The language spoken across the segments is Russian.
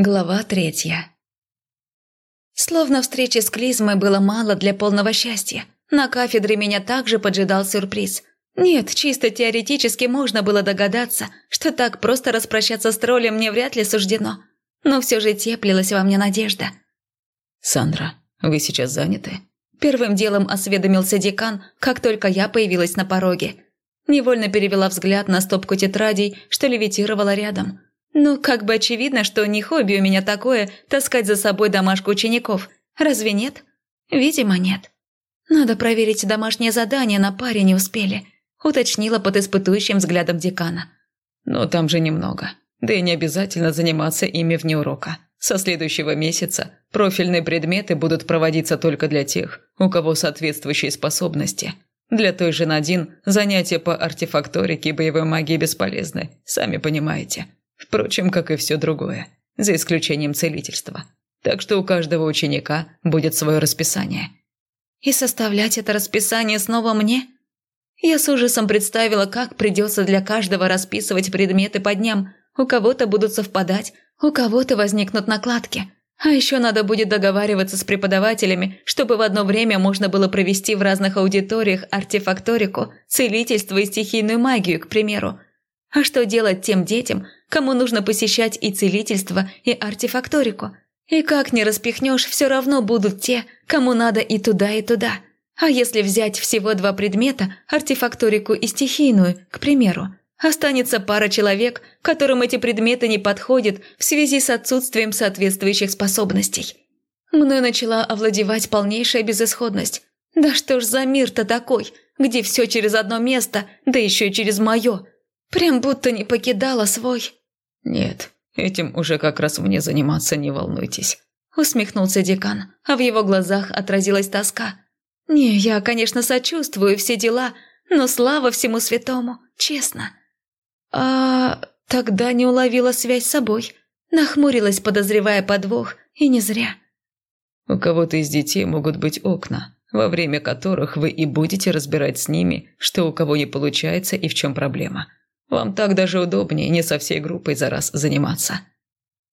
Глава третья. Словно встречи с клизмой было мало для полного счастья. На кафедре меня также поджидал сюрприз. Нет, чисто теоретически можно было догадаться, что так просто распрощаться с троллем мне вряд ли суждено. Но все же теплилась во мне надежда. «Сандра, вы сейчас заняты?» Первым делом осведомился декан, как только я появилась на пороге. Невольно перевела взгляд на стопку тетрадей, что левитировала рядом – ну, как бы очевидно, что не хобби у меня такое таскать за собой домашку учеников. Разве нет? Видимо, нет. Надо проверить домашнее задание, на паре не успели. Уточнила под испытующим взглядом декана. Но там же немного. Да и не обязательно заниматься ими вне урока. Со следующего месяца профильные предметы будут проводиться только для тех, у кого соответствующие способности. Для той же Надин занятия по артефакторике и боевой магии бесполезны, сами понимаете. Впрочем, как и все другое, за исключением целительства. Так что у каждого ученика будет свое расписание. И составлять это расписание снова мне? Я с ужасом представила, как придется для каждого расписывать предметы по дням. У кого-то будут совпадать, у кого-то возникнут накладки. А еще надо будет договариваться с преподавателями, чтобы в одно время можно было провести в разных аудиториях артефакторику, целительство и стихийную магию, к примеру. А что делать тем детям, кому нужно посещать и целительство, и артефакторику. И как не распихнешь, все равно будут те, кому надо и туда, и туда. А если взять всего два предмета, артефакторику и стихийную, к примеру, останется пара человек, которым эти предметы не подходят в связи с отсутствием соответствующих способностей. Мной начала овладевать полнейшая безысходность. Да что ж за мир-то такой, где все через одно место, да еще и через мое. Прям будто не покидала свой. «Нет, этим уже как раз мне заниматься, не волнуйтесь», – усмехнулся декан, а в его глазах отразилась тоска. «Не, я, конечно, сочувствую все дела, но слава всему святому, честно». «А тогда не уловила связь с собой», – нахмурилась, подозревая подвох, и не зря. «У кого-то из детей могут быть окна, во время которых вы и будете разбирать с ними, что у кого не получается и в чем проблема». Вам так даже удобнее не со всей группой за раз заниматься».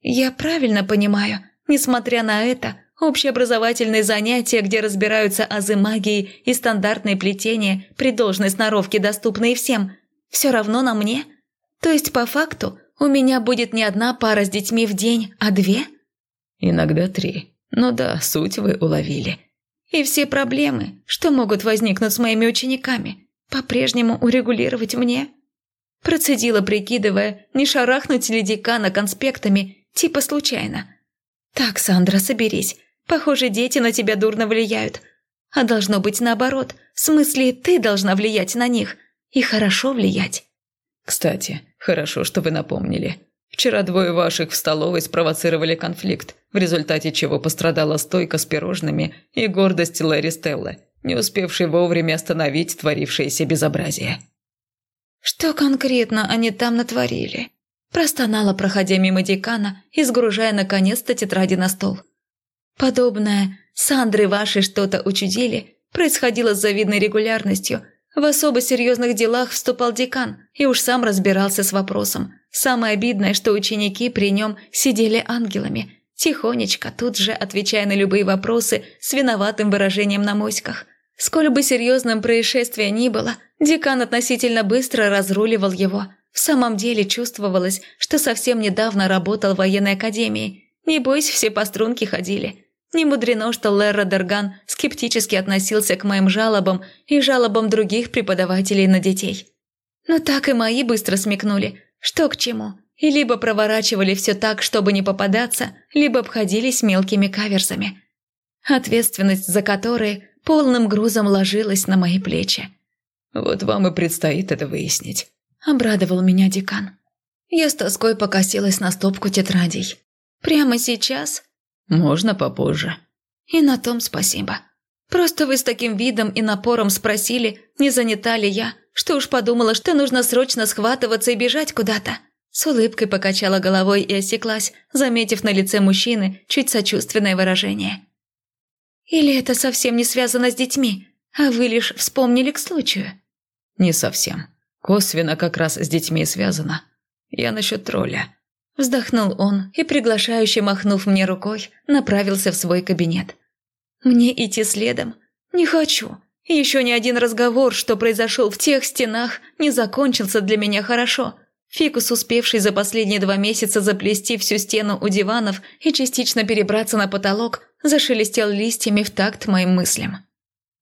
«Я правильно понимаю. Несмотря на это, общеобразовательные занятия, где разбираются азы магии и стандартные плетения при должной сноровке, доступны и всем, все равно на мне? То есть, по факту, у меня будет не одна пара с детьми в день, а две?» «Иногда три. Ну да, суть вы уловили». «И все проблемы, что могут возникнуть с моими учениками, по-прежнему урегулировать мне?» Процедила, прикидывая, не шарахнуть ли декана конспектами, типа случайно. «Так, Сандра, соберись. Похоже, дети на тебя дурно влияют. А должно быть наоборот. В смысле, ты должна влиять на них. И хорошо влиять». «Кстати, хорошо, что вы напомнили. Вчера двое ваших в столовой спровоцировали конфликт, в результате чего пострадала стойка с пирожными и гордость Лэри Стеллы, не успевшей вовремя остановить творившееся безобразие». «Что конкретно они там натворили?» Простонала, проходя мимо декана и сгружая наконец-то тетради на стол. Подобное «Сандры ваши что-то учудили» происходило с завидной регулярностью. В особо серьезных делах вступал декан и уж сам разбирался с вопросом. Самое обидное, что ученики при нем сидели ангелами, тихонечко, тут же отвечая на любые вопросы с виноватым выражением на моськах – Сколь бы серьезным происшествие ни было, декан относительно быстро разруливал его. В самом деле чувствовалось, что совсем недавно работал в военной академии. Небось, все по струнке ходили. Не мудрено, что Лерра Дерган скептически относился к моим жалобам и жалобам других преподавателей на детей. Но так и мои быстро смекнули, что к чему, и либо проворачивали все так, чтобы не попадаться, либо обходились мелкими каверзами. Ответственность за которые полным грузом ложилась на мои плечи. «Вот вам и предстоит это выяснить», – обрадовал меня декан. Я с тоской покосилась на стопку тетрадей. «Прямо сейчас?» «Можно попозже». «И на том спасибо. Просто вы с таким видом и напором спросили, не занята ли я, что уж подумала, что нужно срочно схватываться и бежать куда-то». С улыбкой покачала головой и осеклась, заметив на лице мужчины чуть сочувственное выражение. Или это совсем не связано с детьми, а вы лишь вспомнили к случаю?» «Не совсем. Косвенно как раз с детьми связано. Я насчет тролля. Вздохнул он и, приглашающе махнув мне рукой, направился в свой кабинет. «Мне идти следом? Не хочу. Еще ни один разговор, что произошел в тех стенах, не закончился для меня хорошо. Фикус, успевший за последние два месяца заплести всю стену у диванов и частично перебраться на потолок, зашелестел листьями в такт моим мыслям.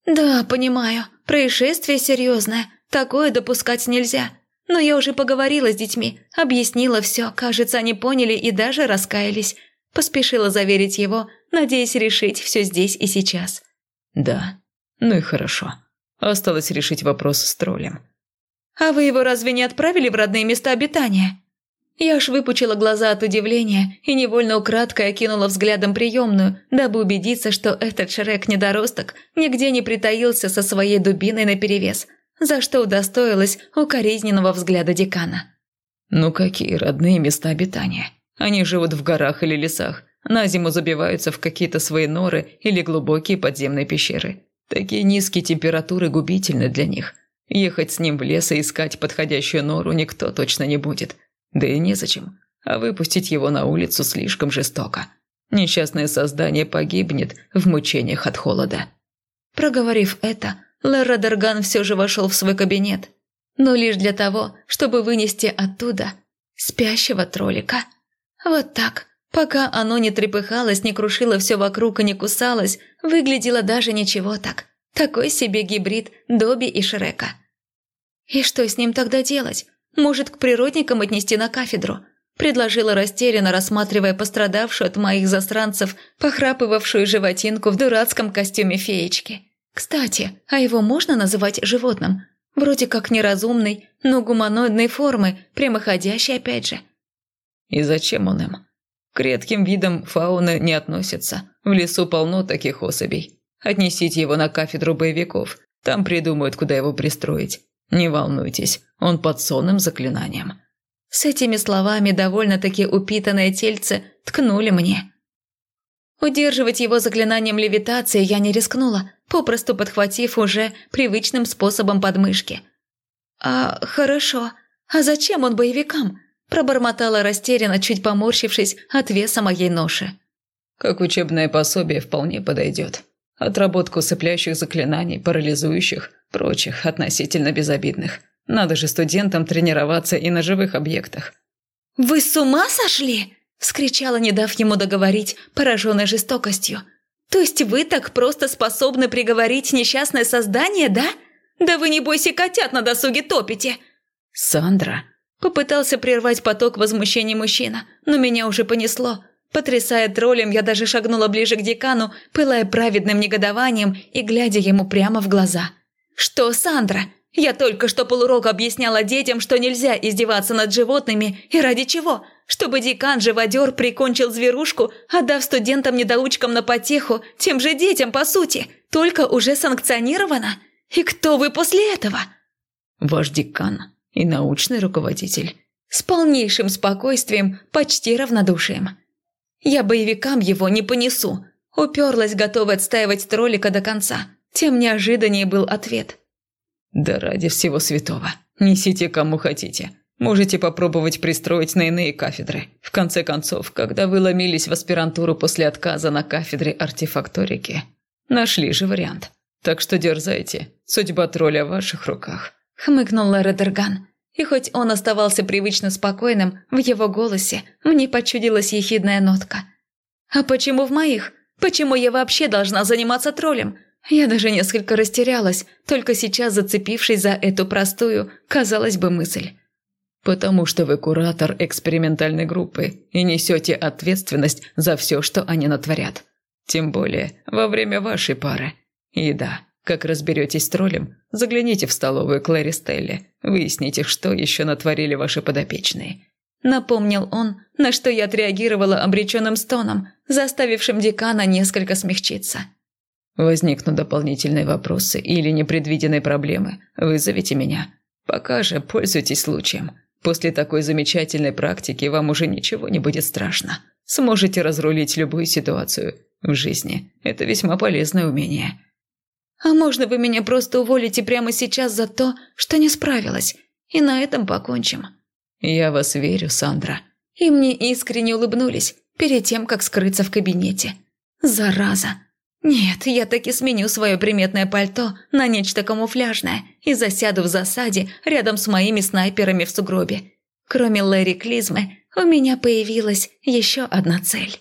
«Да, понимаю, происшествие серьезное, такое допускать нельзя. Но я уже поговорила с детьми, объяснила все, кажется, они поняли и даже раскаялись. Поспешила заверить его, надеясь решить все здесь и сейчас». «Да, ну и хорошо. Осталось решить вопрос с троллем. «А вы его разве не отправили в родные места обитания?» Я аж выпучила глаза от удивления и невольно украдкой окинула взглядом приемную, дабы убедиться, что этот Шрек-недоросток нигде не притаился со своей дубиной наперевес, за что удостоилась укоризненного взгляда декана. «Ну какие родные места обитания? Они живут в горах или лесах, на зиму забиваются в какие-то свои норы или глубокие подземные пещеры. Такие низкие температуры губительны для них. Ехать с ним в лес и искать подходящую нору никто точно не будет. Да и незачем. А выпустить его на улицу слишком жестоко. Несчастное создание погибнет в мучениях от холода. Проговорив это, Лерра Дерган все же вошел в свой кабинет. Но лишь для того, чтобы вынести оттуда спящего троллика. Вот так, Пока оно не трепыхалось, не крушило все вокруг и не кусалось, выглядело даже ничего так. Такой себе гибрид Добби и Шрека. «И что с ним тогда делать? Может, к природникам отнести на кафедру?» Предложила растерянно, рассматривая пострадавшую от моих засранцев, похрапывавшую животинку в дурацком костюме феечки. Кстати, а его можно называть животным? Вроде как неразумный, но гуманоидной формы, прямоходящий опять же. «И зачем он им?» К редким видам фауны не относятся. В лесу полно таких особей. Отнесите его на кафедру боевиков. Там придумают, куда его пристроить. Не волнуйтесь, он под сонным заклинанием». С этими словами довольно-таки упитанное тельце ткнули мне. Удерживать его заклинанием левитации я не рискнула, попросту подхватив уже привычным способом подмышки. «А, хорошо. А зачем он боевикам? Пробормотала растерянно, чуть поморщившись от веса моей ноши. «Как учебное пособие вполне подойдет. Отработку цепляющих заклинаний, парализующих, прочих, относительно безобидных. Надо же студентам тренироваться и на живых объектах». «Вы с ума сошли?» – вскричала, не дав ему договорить, пораженной жестокостью. «То есть вы так просто способны приговорить несчастное создание, да? Да вы, небось, и котят на досуге топите!» «Сандра!» Попытался прервать поток возмущений мужчина, но меня уже понесло. Потрясая троллем, я даже шагнула ближе к декану, пылая праведным негодованием и глядя ему прямо в глаза. «Что, Сандра? Я только что полурок объясняла детям, что нельзя издеваться над животными, и ради чего? Чтобы декан-живодер прикончил зверушку, отдав студентам-недоучкам на потеху, тем же детям, по сути, только уже санкционировано? И кто вы после этого?» «Ваш декан», и научный руководитель. С полнейшим спокойствием, почти равнодушием. Я боевикам его не понесу. Уперлась, готовая отстаивать троллика до конца. Тем неожиданнее был ответ. «Да ради всего святого. Несите кому хотите. Можете попробовать пристроить на иные кафедры. В конце концов, когда вы ломились в аспирантуру после отказа на кафедре артефакторики, нашли же вариант. Так что дерзайте. Судьба тролля в ваших руках хмыкнул Редерган. И хоть он оставался привычно спокойным, в его голосе мне почудилась ехидная нотка. «А почему в моих? Почему я вообще должна заниматься троллем?» Я даже несколько растерялась, только сейчас зацепившись за эту простую, казалось бы, мысль. «Потому что вы куратор экспериментальной группы и несете ответственность за все, что они натворят. Тем более во время вашей пары. И да, как разберетесь с троллем, загляните в столовую Клэри Стелли, выясните, что еще натворили ваши подопечные». Напомнил он, на что я отреагировала обреченным стоном, заставившим декана несколько смягчиться. «Возникнут дополнительные вопросы или непредвиденные проблемы, вызовите меня. Пока же пользуйтесь случаем. После такой замечательной практики вам уже ничего не будет страшно. Сможете разрулить любую ситуацию в жизни. Это весьма полезное умение». А можно вы меня просто уволите прямо сейчас за то, что не справилась, и на этом покончим?» «Я вас верю, Сандра. и мне искренне улыбнулись перед тем, как скрыться в кабинете. Зараза! Нет, я таки сменю свое приметное пальто на нечто камуфляжное и засяду в засаде рядом с моими снайперами в сугробе. Кроме Лэри Клизмы, у меня появилась еще одна цель.